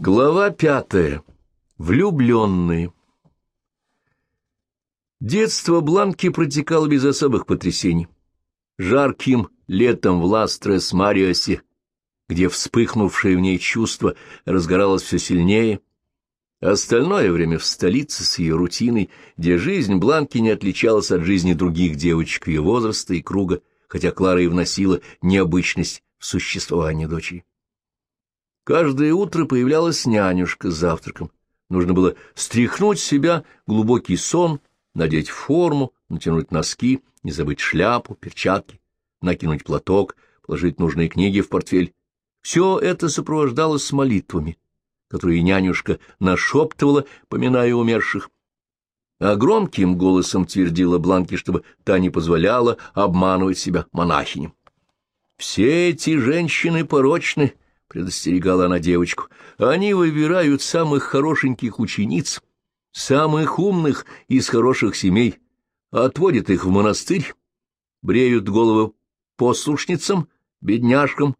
Глава пятая. Влюбленные. Детство Бланки протекало без особых потрясений. Жарким летом в Ластрес-Мариосе, где вспыхнувшее в ней чувство разгоралось все сильнее, остальное время в столице с ее рутиной, где жизнь Бланки не отличалась от жизни других девочек ее возраста и круга, хотя Клара и вносила необычность в существование дочери. Каждое утро появлялась нянюшка с завтраком. Нужно было стряхнуть с себя глубокий сон, надеть форму, натянуть носки, не забыть шляпу, перчатки, накинуть платок, положить нужные книги в портфель. Все это сопровождалось молитвами, которые нянюшка нашептывала, поминая умерших. А громким голосом твердила Бланке, чтобы та не позволяла обманывать себя монахиням. «Все эти женщины порочны», — предостерегала она девочку. — Они выбирают самых хорошеньких учениц, самых умных из хороших семей, отводят их в монастырь, бреют головы послушницам, бедняжкам.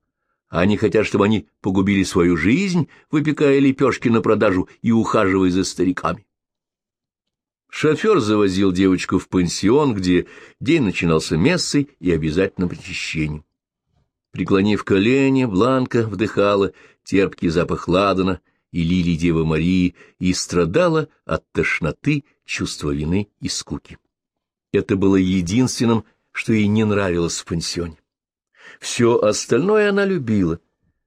Они хотят, чтобы они погубили свою жизнь, выпекая лепешки на продажу и ухаживая за стариками. Шофер завозил девочку в пансион, где день начинался мессой и обязательно причащением. Преклонив колени, Бланка вдыхала терпкий запах ладана и лилий Девы Марии и страдала от тошноты, чувства вины и скуки. Это было единственным, что ей не нравилось в пансионе. Все остальное она любила.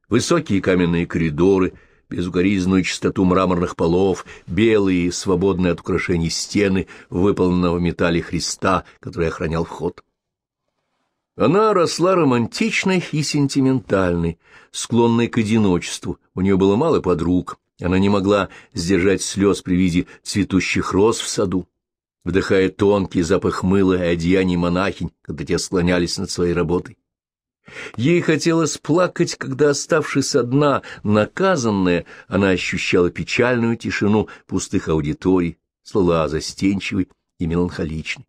Высокие каменные коридоры, безукоризненную чистоту мраморных полов, белые, свободные от украшений стены, выполненного в металле Христа, который охранял вход. Она росла романтичной и сентиментальной, склонной к одиночеству. У нее было мало подруг. Она не могла сдержать слез при виде цветущих роз в саду, вдыхая тонкий запах мыла и одеяний монахинь, когда те склонялись над своей работой. Ей хотелось плакать, когда, оставшись одна, наказанная, она ощущала печальную тишину пустых аудиторий, слала застенчивой и меланхоличной.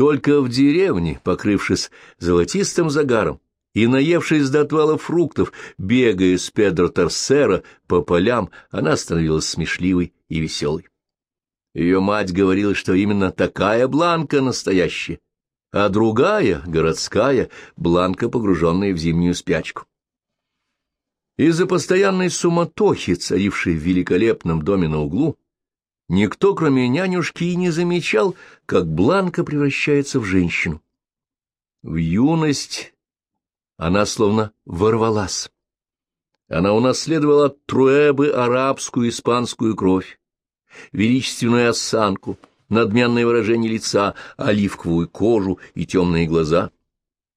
Только в деревне, покрывшись золотистым загаром и наевшись до отвала фруктов, бегая с Педро Торсера по полям, она становилась смешливой и веселой. Ее мать говорила, что именно такая Бланка настоящая, а другая, городская, Бланка, погруженная в зимнюю спячку. Из-за постоянной суматохи, царившей в великолепном доме на углу, Никто, кроме нянюшки, и не замечал, как Бланка превращается в женщину. В юность она словно ворвалась. Она унаследовала от Труэбы арабскую испанскую кровь, величественную осанку, надменное выражение лица, оливковую кожу и темные глаза.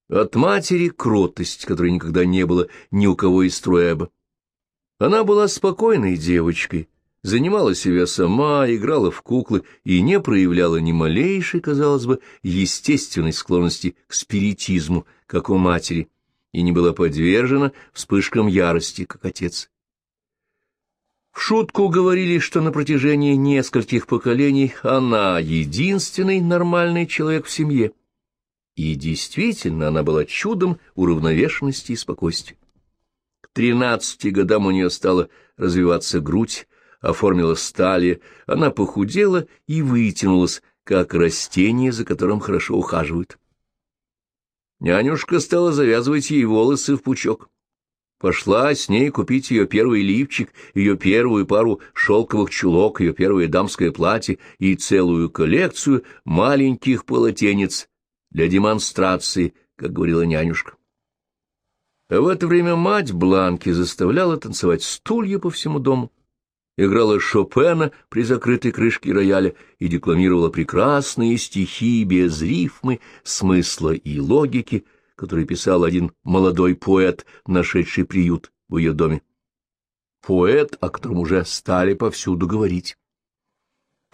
От матери кротость, которой никогда не было ни у кого из Труэба. Она была спокойной девочкой, занимала себя сама, играла в куклы и не проявляла ни малейшей, казалось бы, естественной склонности к спиритизму, как у матери, и не была подвержена вспышкам ярости, как отец. В шутку говорили, что на протяжении нескольких поколений она единственный нормальный человек в семье. И действительно, она была чудом уравновешенности и спокойствия. К тринадцати годам у нее стала развиваться грудь, оформила стали, она похудела и вытянулась, как растение, за которым хорошо ухаживают. Нянюшка стала завязывать ей волосы в пучок. Пошла с ней купить ее первый лифчик, ее первую пару шелковых чулок, ее первое дамское платье и целую коллекцию маленьких полотенец для демонстрации, как говорила нянюшка. В это время мать Бланки заставляла танцевать стулья по всему дому играла Шопена при закрытой крышке рояля и декламировала прекрасные стихи без рифмы, смысла и логики, которые писал один молодой поэт, нашедший приют в ее доме. Поэт, о котором уже стали повсюду говорить.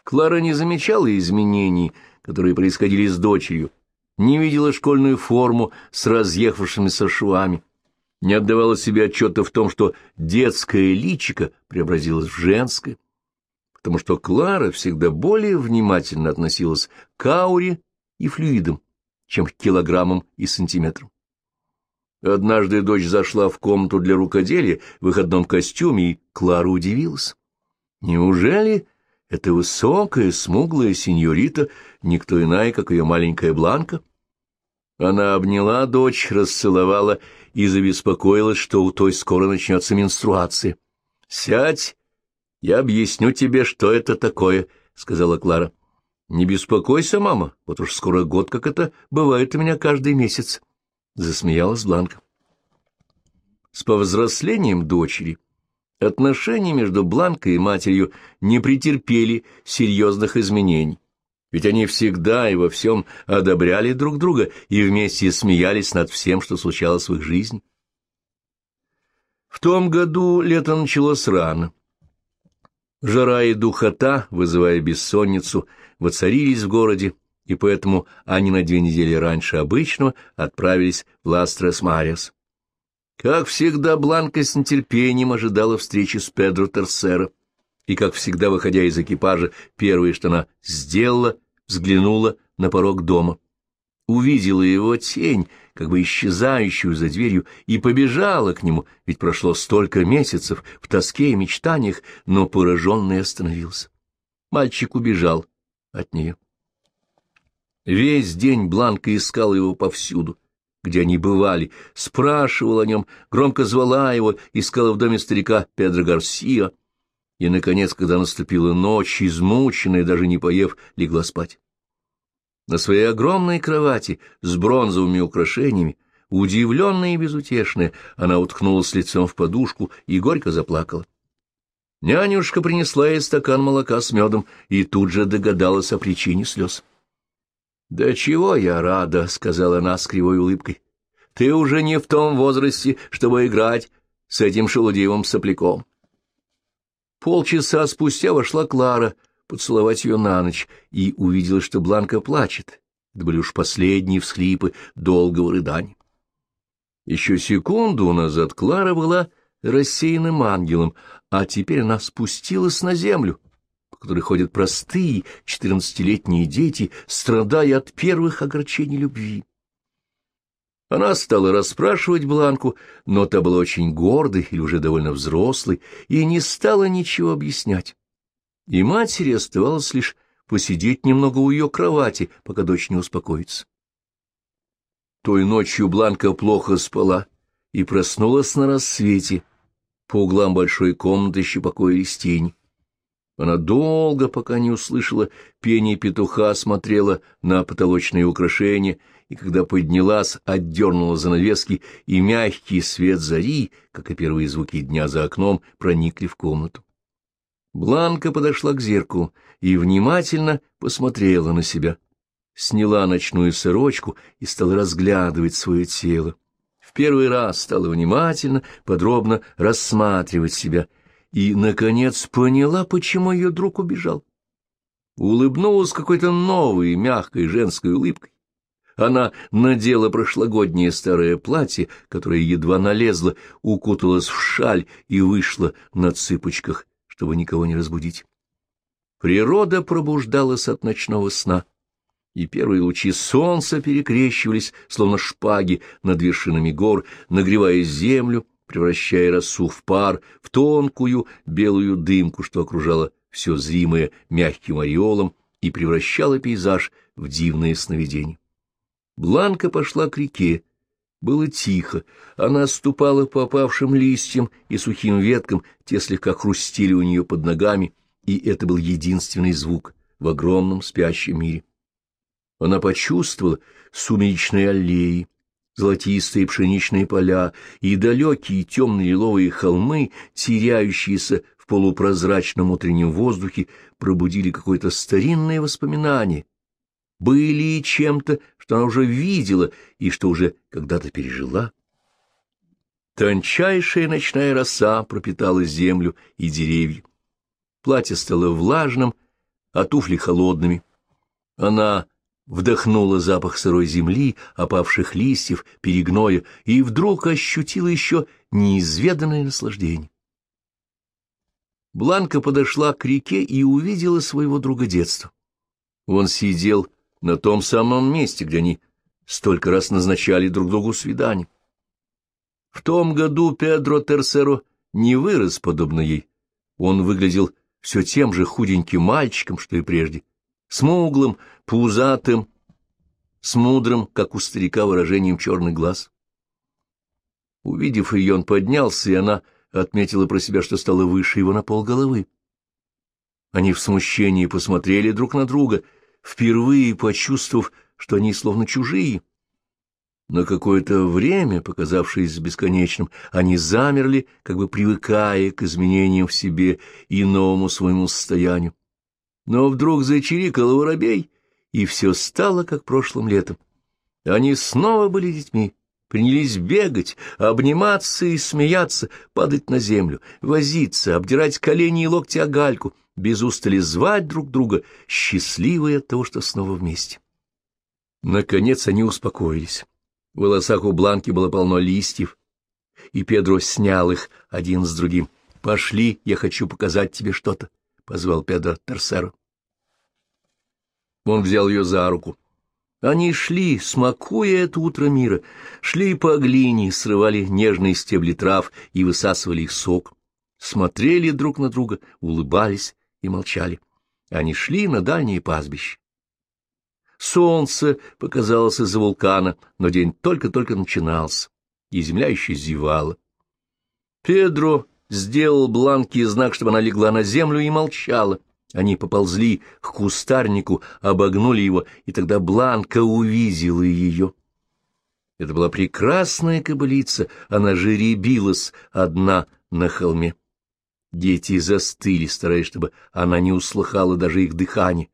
Клара не замечала изменений, которые происходили с дочерью, не видела школьную форму с разъехавшимися швами не отдавала себе отчета в том, что детское личико преобразилось в женское, потому что Клара всегда более внимательно относилась к ауре и флюидам, чем к килограммам и сантиметрам. Однажды дочь зашла в комнату для рукоделия в выходном костюме, и Клара удивилась. Неужели эта высокая, смуглая сеньорита никто иная, как ее маленькая Бланка? Она обняла дочь, расцеловала и забеспокоилась, что у той скоро начнется менструация. — Сядь, я объясню тебе, что это такое, — сказала Клара. — Не беспокойся, мама, вот уж скоро год, как это бывает у меня каждый месяц, — засмеялась Бланка. С повзрослением дочери отношения между Бланкой и матерью не претерпели серьезных изменений ведь они всегда и во всем одобряли друг друга и вместе смеялись над всем, что случалось в их жизни. В том году лето началось рано. Жара и духота, вызывая бессонницу, воцарились в городе, и поэтому они на две недели раньше обычного отправились в Ластрес-Мариас. Как всегда, Бланка с нетерпением ожидала встречи с Педро Терсеро и, как всегда, выходя из экипажа, первое, что она сделала, взглянула на порог дома. Увидела его тень, как бы исчезающую за дверью, и побежала к нему, ведь прошло столько месяцев в тоске и мечтаниях, но пораженный остановился. Мальчик убежал от нее. Весь день Бланка искала его повсюду, где они бывали, спрашивала о нем, громко звала его, искала в доме старика Педро Гарсия, и, наконец, когда наступила ночь, измученная, даже не поев, легла спать. На своей огромной кровати с бронзовыми украшениями, удивленная и безутешная, она уткнулась лицом в подушку и горько заплакала. Нянюшка принесла ей стакан молока с медом и тут же догадалась о причине слез. — Да чего я рада, — сказала она с кривой улыбкой. — Ты уже не в том возрасте, чтобы играть с этим шелудивым сопляком. Полчаса спустя вошла Клара поцеловать ее на ночь и увидела, что Бланка плачет. Это были уж последние всхлипы долгого рыдания. Еще секунду назад Клара была рассеянным ангелом, а теперь она спустилась на землю, по которой ходят простые четырнадцатилетние дети, страдая от первых огорчений любви. Она стала расспрашивать Бланку, но та была очень гордой или уже довольно взрослой, и не стала ничего объяснять. И матери оставалось лишь посидеть немного у ее кровати, пока дочь не успокоится. Той ночью Бланка плохо спала и проснулась на рассвете. По углам большой комнаты еще покоились тени. Она долго, пока не услышала пение петуха, смотрела на потолочные украшения — и когда поднялась, отдернула занавески, и мягкий свет зари, как и первые звуки дня за окном, проникли в комнату. Бланка подошла к зеркалу и внимательно посмотрела на себя. Сняла ночную сорочку и стала разглядывать свое тело. В первый раз стала внимательно, подробно рассматривать себя и, наконец, поняла, почему ее друг убежал. Улыбнулась какой-то новой, мягкой женской улыбкой она надела прошлогоднее старое платье, которое едва налезло, укуталась в шаль и вышла на цыпочках, чтобы никого не разбудить. Природа пробуждалась от ночного сна, и первые лучи солнца перекрещивались, словно шпаги, над вершинами гор, нагревая землю, превращая росу в пар, в тонкую белую дымку, что окружало все зримое мягким ореолом и превращало пейзаж в дивное сновидение. Бланка пошла к реке. Было тихо. Она ступала по опавшим листьям и сухим веткам, те слегка хрустили у нее под ногами, и это был единственный звук в огромном спящем мире. Она почувствовала сумеречные аллеи, золотистые пшеничные поля и далекие темные лиловые холмы, теряющиеся в полупрозрачном утреннем воздухе, пробудили какое-то старинное воспоминание были чем-то, что она уже видела и что уже когда-то пережила. Тончайшая ночная роса пропитала землю и деревья. Платье стало влажным, а туфли холодными. Она вдохнула запах сырой земли, опавших листьев, перегноя, и вдруг ощутила еще неизведанное наслаждение. Бланка подошла к реке и увидела своего друга детства. Он сидел на том самом месте, где они столько раз назначали друг другу свидание. В том году Педро Терсеро не вырос подобно ей. Он выглядел все тем же худеньким мальчиком, что и прежде, смуглым, пузатым, с мудрым, как у старика, выражением черный глаз. Увидев ее, он поднялся, и она отметила про себя, что стало выше его на полголовы. Они в смущении посмотрели друг на друга, впервые почувствовав, что они словно чужие. На какое-то время, показавшееся бесконечным, они замерли, как бы привыкая к изменениям в себе и новому своему состоянию. Но вдруг зачирикал воробей, и все стало, как прошлым летом. Они снова были детьми, принялись бегать, обниматься и смеяться, падать на землю, возиться, обдирать колени и локти о гальку, без устали звать друг друга, счастливые от того, что снова вместе. Наконец они успокоились. В волосах у Бланки было полно листьев, и Педро снял их один с другим. «Пошли, я хочу показать тебе что-то», — позвал Педро Терсеро. Он взял ее за руку. Они шли, смакуя это утро мира, шли по глине, срывали нежные стебли трав и высасывали их сок, смотрели друг на друга, улыбались и молчали. Они шли на дальние пастбища. Солнце показалось из-за вулкана, но день только-только начинался, и земля еще зевала. Педро сделал Бланке знак, чтобы она легла на землю и молчала. Они поползли к кустарнику, обогнули его, и тогда Бланка увидела ее. Это была прекрасная кобылица, она жеребилась одна на холме. Дети застыли, стараясь, чтобы она не услыхала даже их дыхание.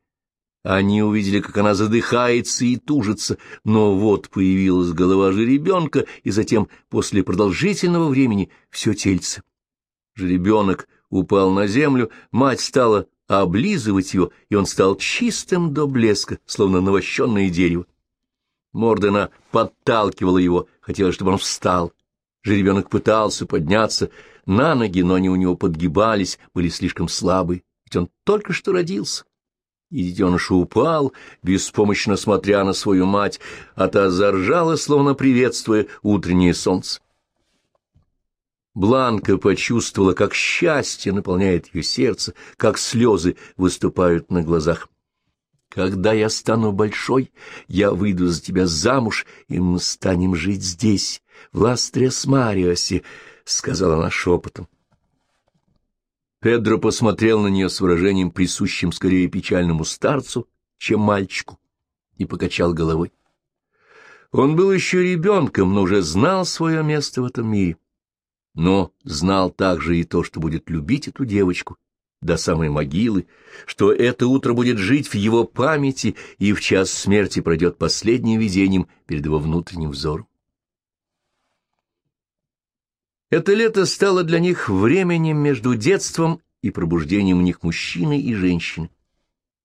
Они увидели, как она задыхается и тужится, но вот появилась голова жеребенка, и затем, после продолжительного времени, все тельце. Жеребенок упал на землю, мать стала облизывать его, и он стал чистым до блеска, словно навощенное дерево. Мордена подталкивала его, хотела, чтобы он встал. Жеребенок пытался подняться на ноги, но они у него подгибались, были слишком слабые, ведь он только что родился. И детеныш упал, беспомощно смотря на свою мать, а та заржала, словно приветствуя утреннее солнце. Бланка почувствовала, как счастье наполняет ее сердце, как слезы выступают на глазах. «Когда я стану большой, я выйду за тебя замуж, и мы станем жить здесь, в Ластрес-Мариосе», — сказала она шепотом. Педро посмотрел на нее с выражением, присущим скорее печальному старцу, чем мальчику, и покачал головой. Он был еще ребенком, но уже знал свое место в этом мире. Но знал также и то, что будет любить эту девочку до самой могилы, что это утро будет жить в его памяти, и в час смерти пройдет последним видением перед его внутренним взором. Это лето стало для них временем между детством и пробуждением у них мужчины и женщины.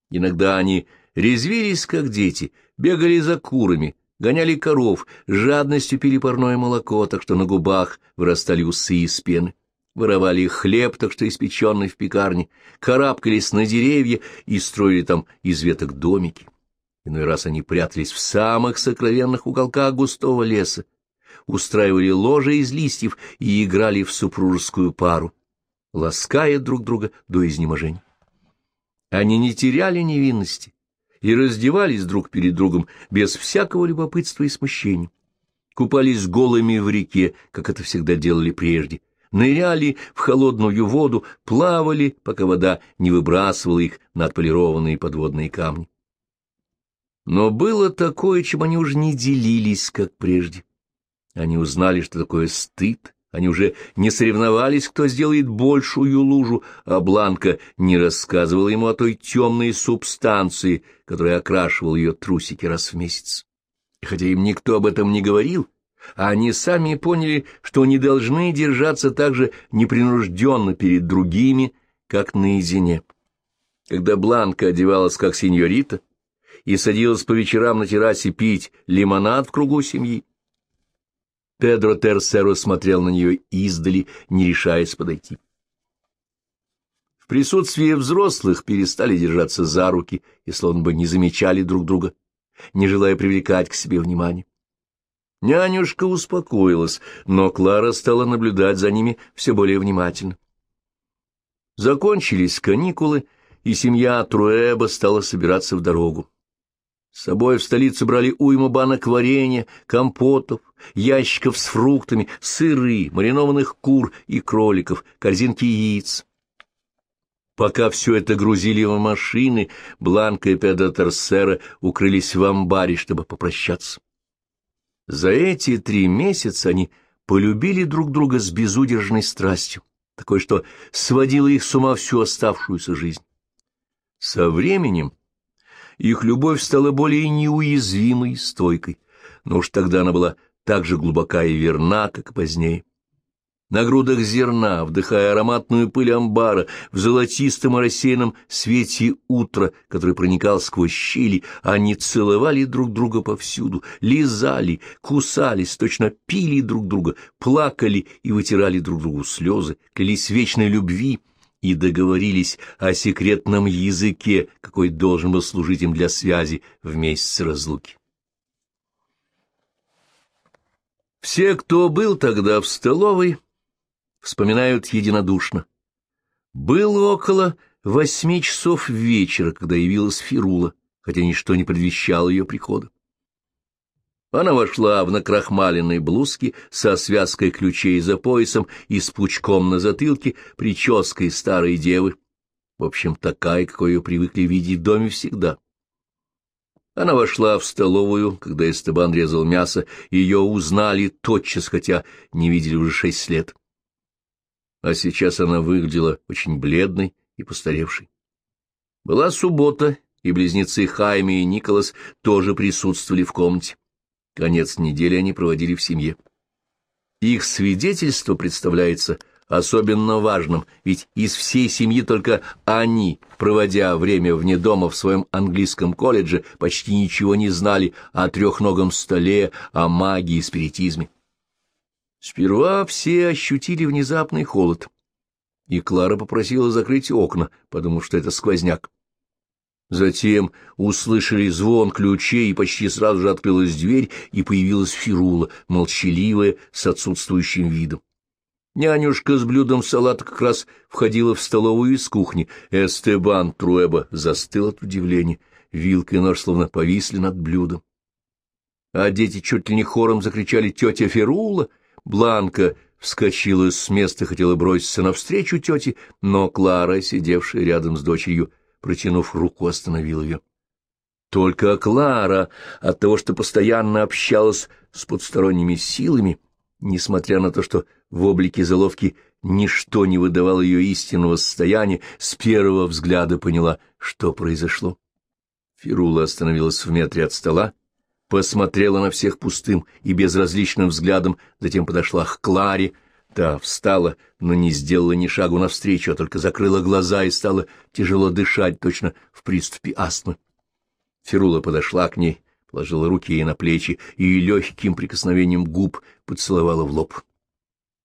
Иногда они резвились, как дети, бегали за курами, гоняли коров, жадностью пили парное молоко, так что на губах вырастали усы из пены, воровали хлеб, так что испеченный в пекарне, карабкались на деревья и строили там из веток домики. Иной раз они прятались в самых сокровенных уголках густого леса, устраивали ложи из листьев и играли в супружескую пару, лаская друг друга до изнеможения. Они не теряли невинности и раздевались друг перед другом без всякого любопытства и смущения. Купались голыми в реке, как это всегда делали прежде, ныряли в холодную воду, плавали, пока вода не выбрасывала их на отполированные подводные камни. Но было такое, чем они уже не делились, как прежде. Они узнали, что такое стыд, они уже не соревновались, кто сделает большую лужу, а Бланка не рассказывала ему о той темной субстанции, которая окрашивала ее трусики раз в месяц. И хотя им никто об этом не говорил, они сами поняли, что не должны держаться так же непринужденно перед другими, как наедине. Когда Бланка одевалась как сеньорита и садилась по вечерам на террасе пить лимонад в кругу семьи, Педро Терсеро смотрел на нее издали, не решаясь подойти. В присутствии взрослых перестали держаться за руки и словно бы не замечали друг друга, не желая привлекать к себе внимания. Нянюшка успокоилась, но Клара стала наблюдать за ними все более внимательно. Закончились каникулы, и семья Труэба стала собираться в дорогу. С собой в столицу брали уйму банок варенья, компотов, ящиков с фруктами, сыры, маринованных кур и кроликов, корзинки яиц. Пока все это грузили в машины, Бланка и Педро Терсера укрылись в амбаре, чтобы попрощаться. За эти три месяца они полюбили друг друга с безудержной страстью, такой, что сводило их с ума всю оставшуюся жизнь. Со временем их любовь стала более неуязвимой стойкой, но уж тогда она была так же глубока и верна, как и позднее. На грудах зерна, вдыхая ароматную пыль амбара, в золотистом и рассеянном свете утра, который проникал сквозь щели, они целовали друг друга повсюду, лизали, кусались, точно пили друг друга, плакали и вытирали друг другу слезы, клялись вечной любви и договорились о секретном языке, какой должен был служить им для связи в месяц разлуки. Все, кто был тогда в столовой, вспоминают единодушно. Было около восьми часов вечера, когда явилась Фирула, хотя ничто не предвещало ее прихода. Она вошла в накрахмаленной блузке со связкой ключей за поясом и с пучком на затылке, прической старой девы. В общем, такая, какой ее привыкли видеть в доме всегда. Она вошла в столовую, когда Эстебан резал мясо, ее узнали тотчас, хотя не видели уже шесть лет а сейчас она выглядела очень бледной и постаревшей. Была суббота, и близнецы Хайми и Николас тоже присутствовали в комнате. Конец недели они проводили в семье. Их свидетельство представляется особенно важным, ведь из всей семьи только они, проводя время вне дома в своем английском колледже, почти ничего не знали о трехногом столе, о магии и спиритизме. Сперва все ощутили внезапный холод, и Клара попросила закрыть окна, потому что это сквозняк. Затем услышали звон ключей, и почти сразу же открылась дверь, и появилась Фирула, молчаливая, с отсутствующим видом. Нянюшка с блюдом салата как раз входила в столовую из кухни. Эстебан Труэба застыл от удивления. Вилка и нож словно повисли над блюдом. А дети чуть ли не хором закричали «Тетя Фирула!» Бланка вскочила с места, хотела броситься навстречу тете, но Клара, сидевшая рядом с дочерью, протянув руку, остановила ее. Только Клара, от того, что постоянно общалась с подсторонними силами, несмотря на то, что в облике заловки ничто не выдавало ее истинного состояния, с первого взгляда поняла, что произошло. Фирула остановилась в метре от стола, посмотрела на всех пустым и безразличным взглядом, затем подошла к Кларе. Та встала, но не сделала ни шагу навстречу, а только закрыла глаза и стала тяжело дышать, точно в приступе астмы. Ферула подошла к ней, положила руки ей на плечи и легким прикосновением губ поцеловала в лоб.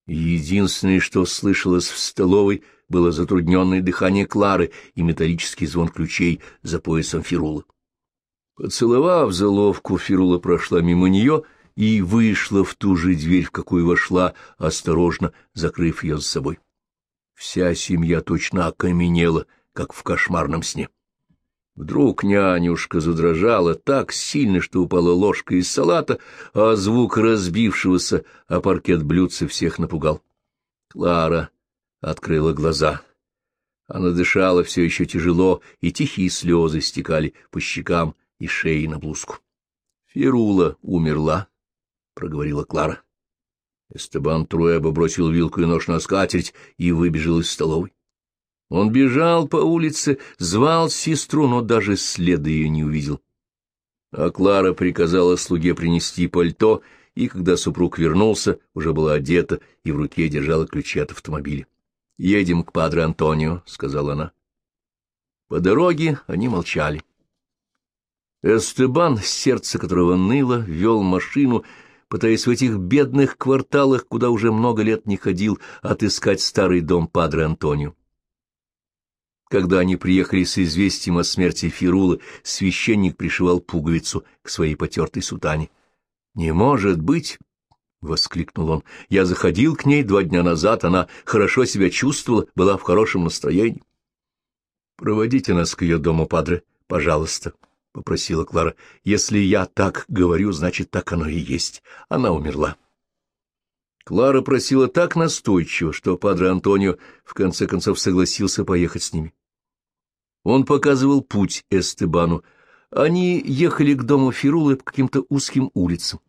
Единственное, что слышалось в столовой, было затрудненное дыхание Клары и металлический звон ключей за поясом Ферулы. Поцеловав заловку, Фирула прошла мимо нее и вышла в ту же дверь, в какую вошла, осторожно закрыв ее за собой. Вся семья точно окаменела, как в кошмарном сне. Вдруг нянюшка задрожала так сильно, что упала ложка из салата, а звук разбившегося о паркет блюдца всех напугал. Клара открыла глаза. Она дышала все еще тяжело, и тихие слезы стекали по щекам и шеи на блузку. — Фирула умерла, — проговорила Клара. Эстебан Труэба бросил вилку и нож на скатерть и выбежал из столовой. Он бежал по улице, звал сестру, но даже следа ее не увидел. А Клара приказала слуге принести пальто, и, когда супруг вернулся, уже была одета и в руке держала ключи от автомобиля. — Едем к Падре Антонио, — сказала она. По дороге они молчали. Эстебан, сердце которого ныло, вел машину, пытаясь в этих бедных кварталах, куда уже много лет не ходил, отыскать старый дом Падре Антонио. Когда они приехали с известием о смерти Фирулы, священник пришивал пуговицу к своей потертой сутане. Не может быть! — воскликнул он. — Я заходил к ней два дня назад, она хорошо себя чувствовала, была в хорошем настроении. — Проводите нас к ее дому, падре, пожалуйста, — попросила Клара. — Если я так говорю, значит, так оно и есть. Она умерла. Клара просила так настойчиво, что падре Антонио в конце концов согласился поехать с ними. Он показывал путь Эстебану. Они ехали к дому Фирулы по каким-то узким улицам.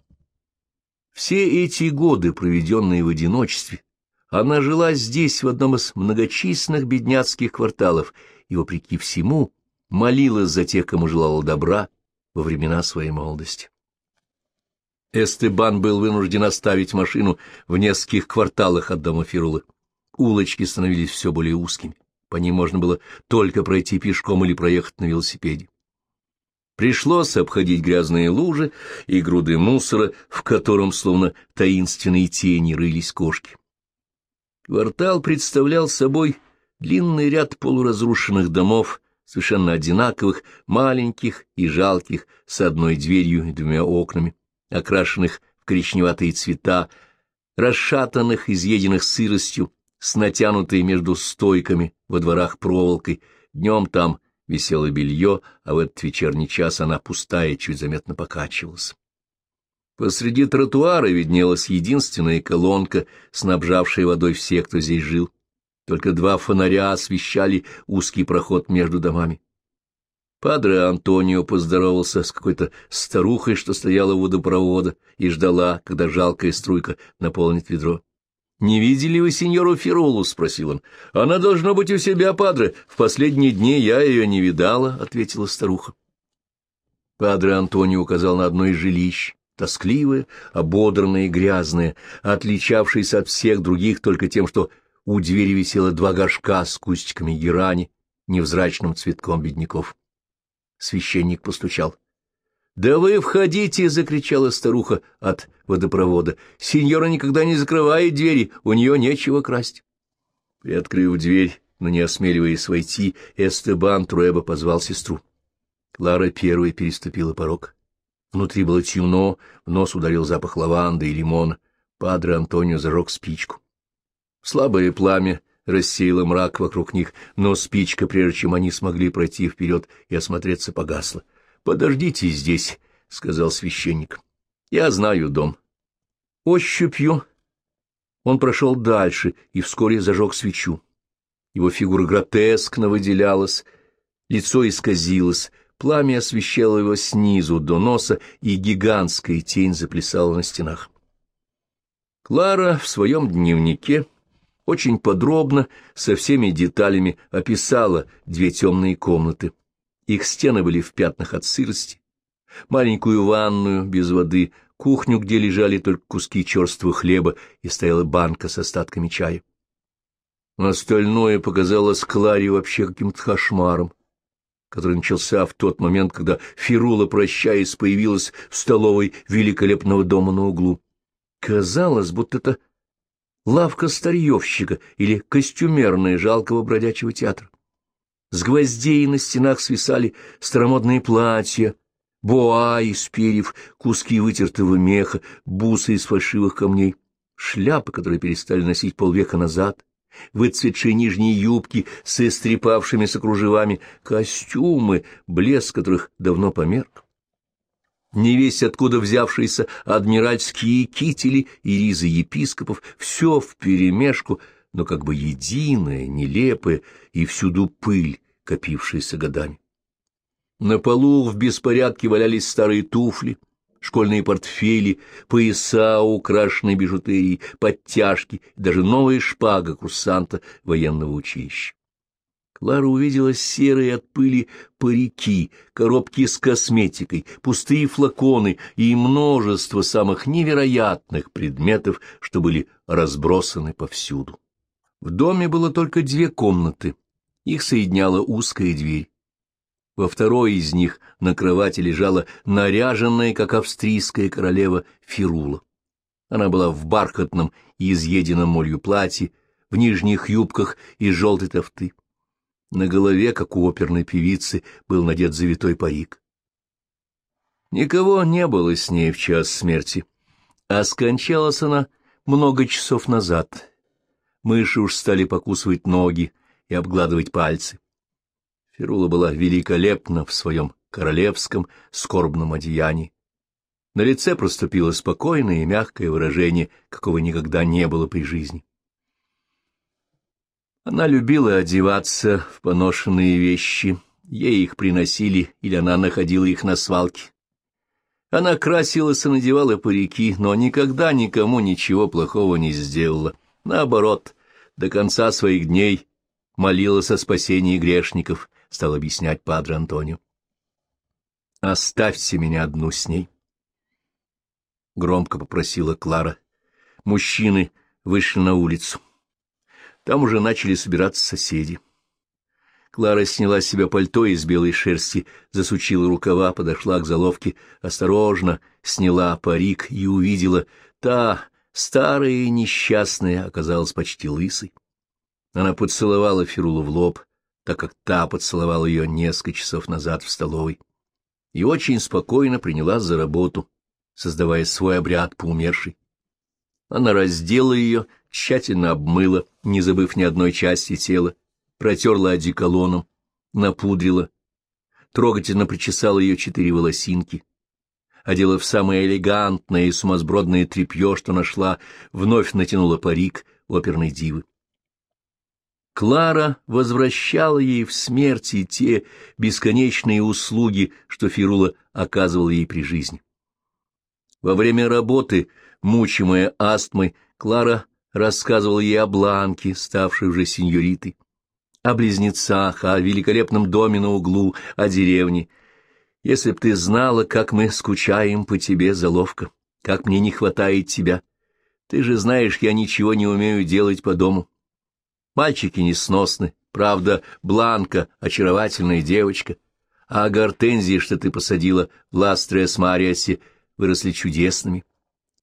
Все эти годы, проведенные в одиночестве, она жила здесь, в одном из многочисленных бедняцких кварталов, и, вопреки всему, молилась за тех, кому желала добра во времена своей молодости. Эстебан был вынужден оставить машину в нескольких кварталах от дома Фирулы. Улочки становились все более узкими, по ним можно было только пройти пешком или проехать на велосипеде. Пришлось обходить грязные лужи и груды мусора, в котором, словно таинственные тени, рылись кошки. Квартал представлял собой длинный ряд полуразрушенных домов, совершенно одинаковых, маленьких и жалких, с одной дверью и двумя окнами, окрашенных в коричневатые цвета, расшатанных, изъеденных сыростью, с натянутой между стойками во дворах проволокой, днем там висело белье, а в этот вечерний час она пустая чуть заметно покачивалась. Посреди тротуара виднелась единственная колонка, снабжавшая водой всех, кто здесь жил. Только два фонаря освещали узкий проход между домами. Падре Антонио поздоровался с какой-то старухой, что стояла у водопровода и ждала, когда жалкая струйка наполнит ведро. — Не видели вы сеньору Фиролу? — спросил он. — Она должна быть у себя, падре. В последние дни я ее не видала, — ответила старуха. Падре Антонио указал на одно из жилищ, тоскливое, ободранное и грязное, отличавшееся от всех других только тем, что у двери висело два горшка с кустиками герани, невзрачным цветком бедняков. Священник постучал. «Да вы входите!» — закричала старуха от водопровода. «Сеньора никогда не закрывает двери, у нее нечего красть». Приоткрыв дверь, но не осмеливаясь войти, Эстебан Труэба позвал сестру. Клара первой переступила порог. Внутри было темно, в нос ударил запах лаванды и лимона. Падре Антонио зажег спичку. Слабое пламя рассеяло мрак вокруг них, но спичка, прежде чем они смогли пройти вперед и осмотреться, погасла. Подождите здесь, — сказал священник. — Я знаю дом. Ощупью он прошел дальше и вскоре зажег свечу. Его фигура гротескно выделялась, лицо исказилось, пламя освещало его снизу до носа, и гигантская тень заплясала на стенах. Клара в своем дневнике очень подробно, со всеми деталями описала две темные комнаты — их стены были в пятнах от сырости, маленькую ванную без воды, кухню, где лежали только куски черствого хлеба и стояла банка с остатками чая. Остальное показалось Кларе вообще каким-то кошмаром, который начался в тот момент, когда Фирула, прощаясь, появилась в столовой великолепного дома на углу. Казалось, будто это лавка старьевщика или костюмерная жалкого бродячего театра. С гвоздей на стенах свисали старомодные платья, боа из перьев, куски вытертого меха, бусы из фальшивых камней, шляпы, которые перестали носить полвека назад, выцветшие нижние юбки с истрепавшимися кружевами, костюмы, блеск которых давно померк. Не весь откуда взявшиеся адмиральские кители и ризы епископов, все вперемешку — но как бы единое, нелепое, и всюду пыль, копившаяся годами. На полу в беспорядке валялись старые туфли, школьные портфели, пояса, украшенные бижутерией, подтяжки, даже новая шпага курсанта военного училища. Клара увидела серые от пыли парики, коробки с косметикой, пустые флаконы и множество самых невероятных предметов, что были разбросаны повсюду. В доме было только две комнаты, их соединяла узкая дверь. Во второй из них на кровати лежала наряженная, как австрийская королева, Фирула. Она была в бархатном и изъеденном молью платье, в нижних юбках из желтой тофты. На голове, как у оперной певицы, был надет завитой парик. Никого не было с ней в час смерти, а скончалась она много часов назад. Мыши уж стали покусывать ноги и обгладывать пальцы. Ферула была великолепна в своем королевском скорбном одеянии. На лице проступило спокойное и мягкое выражение, какого никогда не было при жизни. Она любила одеваться в поношенные вещи, ей их приносили или она находила их на свалке. Она красилась и надевала парики, но никогда никому ничего плохого не сделала. Наоборот, до конца своих дней молилась о спасении грешников, стал объяснять Падре Антонио. «Оставьте меня одну с ней», — громко попросила Клара. Мужчины вышли на улицу. Там уже начали собираться соседи. Клара сняла с себя пальто из белой шерсти, засучила рукава, подошла к заловке, осторожно сняла парик и увидела, та, старая и несчастная, оказалась почти лысой. Она поцеловала Фирулу в лоб, так как та поцеловала ее несколько часов назад в столовой, и очень спокойно принялась за работу, создавая свой обряд по умершей. Она раздела ее, тщательно обмыла, не забыв ни одной части тела, протерла одеколоном, напудрила, трогательно причесала ее четыре волосинки, одела в самое элегантное и сумасбродное тряпье, что нашла, вновь натянула парик оперной дивы. Клара возвращала ей в смерти те бесконечные услуги, что Фирула оказывала ей при жизни. Во время работы, мучимая астмой, Клара рассказывала ей о Бланке, ставшей уже сеньоритой, о близнецах, о великолепном доме на углу, о деревне. Если б ты знала, как мы скучаем по тебе, заловка, как мне не хватает тебя. Ты же знаешь, я ничего не умею делать по дому. Мальчики несносны, правда, Бланка — очаровательная девочка, а гортензии, что ты посадила в Ластрес Мариасе, выросли чудесными.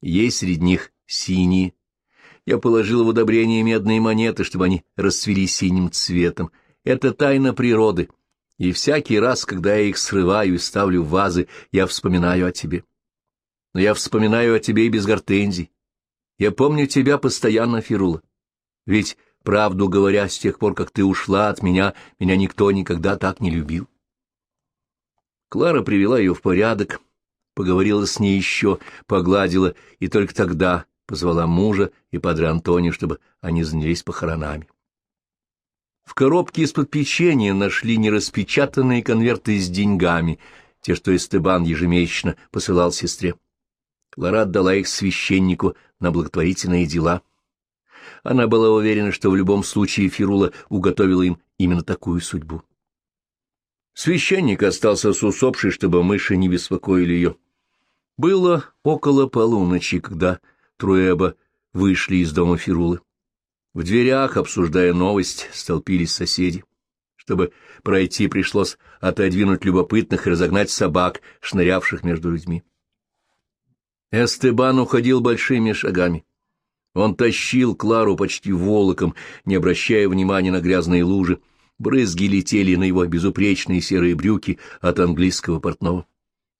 Есть среди них синие. Я положила в удобрение медные монеты, чтобы они расцвели синим цветом. Это тайна природы, и всякий раз, когда я их срываю и ставлю в вазы, я вспоминаю о тебе. Но я вспоминаю о тебе и без гортензий. Я помню тебя постоянно, Фирула. Ведь Правду говоря, с тех пор, как ты ушла от меня, меня никто никогда так не любил. Клара привела ее в порядок, поговорила с ней еще, погладила, и только тогда позвала мужа и падре Антони, чтобы они занялись похоронами. В коробке из-под печенья нашли нераспечатанные конверты с деньгами, те, что Эстебан ежемесячно посылал сестре. Клара отдала их священнику на благотворительные дела — она была уверена, что в любом случае Фирула уготовила им именно такую судьбу. Священник остался с усопшей, чтобы мыши не беспокоили ее. Было около полуночи, когда Труэба вышли из дома Фирулы. В дверях, обсуждая новость, столпились соседи. Чтобы пройти, пришлось отодвинуть любопытных и разогнать собак, шнырявших между людьми. Эстебан уходил большими шагами. Он тащил Клару почти волоком, не обращая внимания на грязные лужи. Брызги летели на его безупречные серые брюки от английского портного.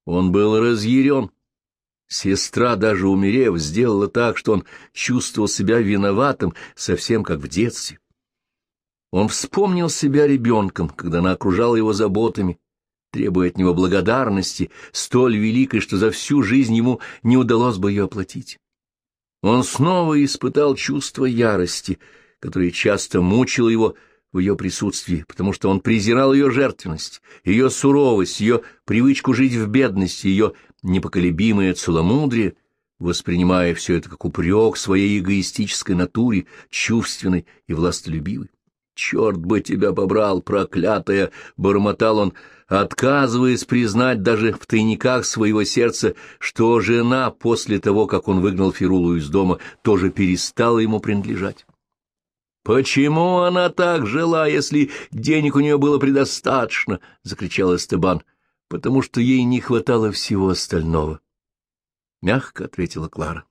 Он был разъярен. Сестра, даже умерев, сделала так, что он чувствовал себя виноватым, совсем как в детстве. Он вспомнил себя ребенком, когда она окружала его заботами, требуя от него благодарности, столь великой, что за всю жизнь ему не удалось бы ее оплатить. Он снова испытал чувство ярости, которое часто мучило его в ее присутствии, потому что он презирал ее жертвенность, ее суровость, ее привычку жить в бедности, ее непоколебимое целомудрие, воспринимая все это как упрек своей эгоистической натуре, чувственной и властолюбивой. «Черт бы тебя побрал, проклятая!» — бормотал он, отказываясь признать даже в тайниках своего сердца, что жена после того, как он выгнал Фирулу из дома, тоже перестала ему принадлежать. «Почему она так жила, если денег у нее было предостаточно?» — закричал Эстебан. «Потому что ей не хватало всего остального», — мягко ответила Клара.